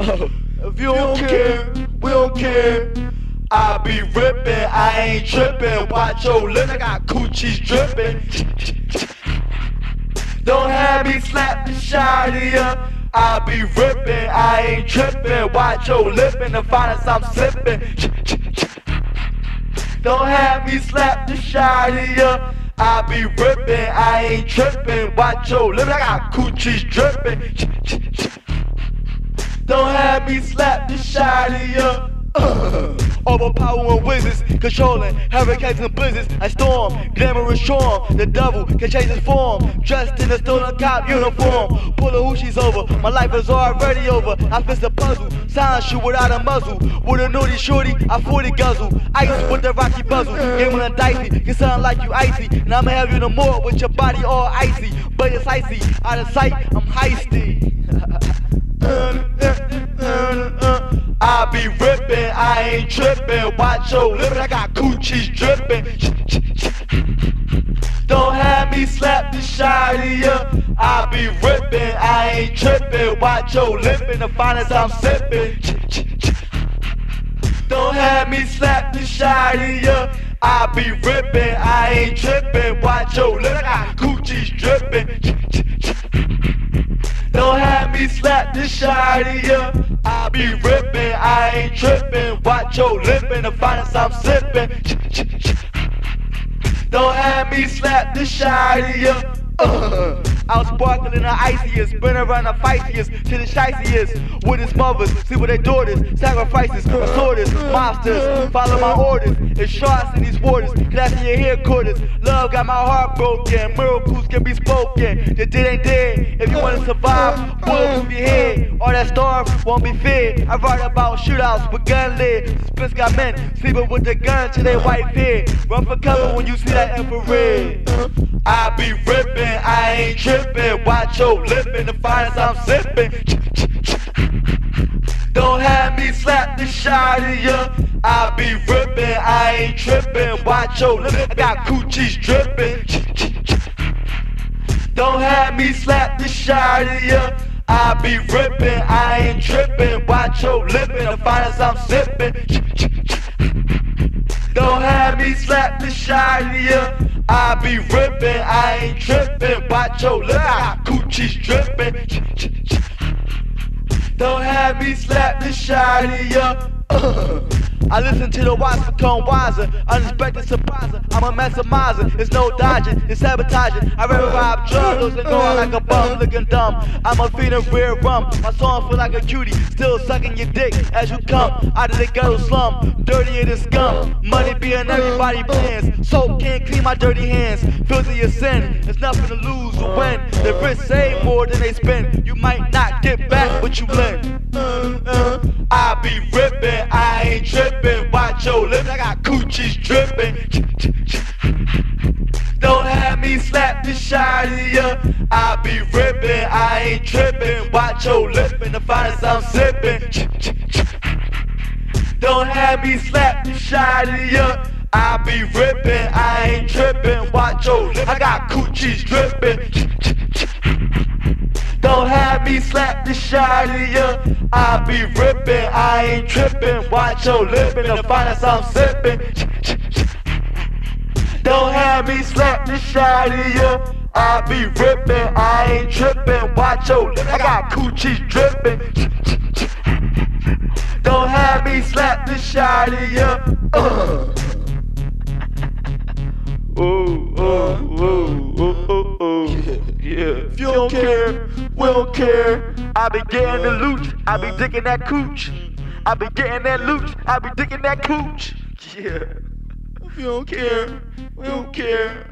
Oh, if you don't care, we don't care. I be rippin', I ain't trippin'. Watch your lip, I got coochies drippin'. Don't have me slap the shot of. I be rippin', I ain't trippin'. Watch your and the finest I'm slippin'. Don't have me slap the shot. I be rippin', I ain't trippin'. Watch your lip, I got coochies drippin'. Don't have me slap the shot of ya. Overpowering wizards, controlling hurricanes and blizzards. I storm, glamorous charm. The devil can change his form, dressed in a stolen cop uniform. Pull the hoochies over, my life is already over. I fist a puzzle, silence you without a muzzle. With a naughty shorty, I 40 guzzle. Ice with the rocky puzzle, game on a dicey, can sound like you icy. And I'ma have you no more with your body all icy. But it's icy, out of sight, I'm heisty. I be I ain't trippin'. Watch your lips, I got coochies drippin'. Don't have me slap the of ya. I be rippin', I ain't trippin'. Watch your lip and the finest I'm sippin'. Don't have me slap the of ya. I be rippin', I ain't trippin'. Watch your lip, I got coochies drippin'. Don't have me slap the of ya. I be rippin', I ain't trippin'. Watch your lip and the finest I'm sippin'. Don't have me slap the shot of ya. Uh, out sparkling the iciest, been around the feistiest, to the shiciest. With his mothers, see what their daughters, sacrifices, assorters, monsters. Follow my orders, it's sharks in these waters, classing your headquarters. Love got my heart broken, miracles can be spoken. The dead ain't dead, if you wanna survive, bullet through your head. All that starve won't be fed. I write about shootouts with gun lid. Suspense got men sleeping with the gun to their white head. Run for cover when you see that infrared. I be rippin', I ain't trippin'. Watch your lip and the finest I'm sippin'. Don't have me slap the shot of ya. I be rippin', I ain't trippin'. Watch your lip, I got coochies drippin'. Don't have me slap the shot of ya. I be rippin', I ain't trippin'. Watch your lip and the finest I'm sippin'. Don't have me slap the shot of ya. I be rippin', I ain't trippin'. Watch your lip, coochies drippin'. Don't have me slap the shiny up. Uh. I listen to the wise become wiser, unexpected surpriser. I'm a maximizer, it's no dodging, it's sabotaging. I rather rob drugs and going like a bum, looking dumb. I'm a fiend of rare rum. My song feel like a cutie, still sucking your dick as you come out of the ghetto slum, dirtier than scum. Money being everybody plans, soap can't clean my dirty hands. Filthy as sin, there's nothing to lose or win. The rich save more than they spend. You might not get back what you lend. Uh, uh, I be rippin', I ain't trippin'. Watch your lips, I got coochies drippin'. Don't have me slap the of ya. I be rippin', I ain't trippin'. Watch your lip and the finest I'm sippin'. Don't have me slap the of ya. I be rippin', I ain't trippin'. Watch your lip, I got coochies drippin'. Don't have me slap the of ya. I be rippin', I ain't trippin'. Watch your lippin', the finest I'm sippin'. Don't have me slap the of ya. I be rippin', I ain't trippin'. Watch your lip, I got coochies drippin'. Don't have me slap the of ya. Uh. Oh, oh, oh, oh, oh, oh. Yeah. If you don't care, don't care. I be getting the loot, I be digging that cooch. I be getting that loot, I be digging that cooch. Yeah. If you don't care, we don't care.